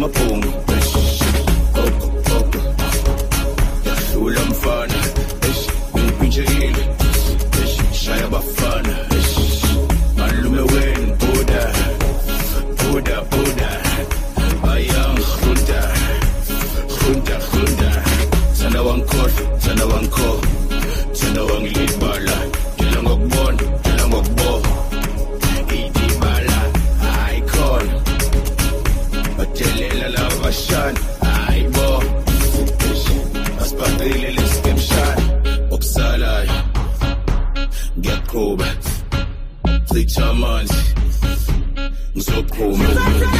I'ma Really let's get shy Uppsala Get cool Flick your mind Ngizophume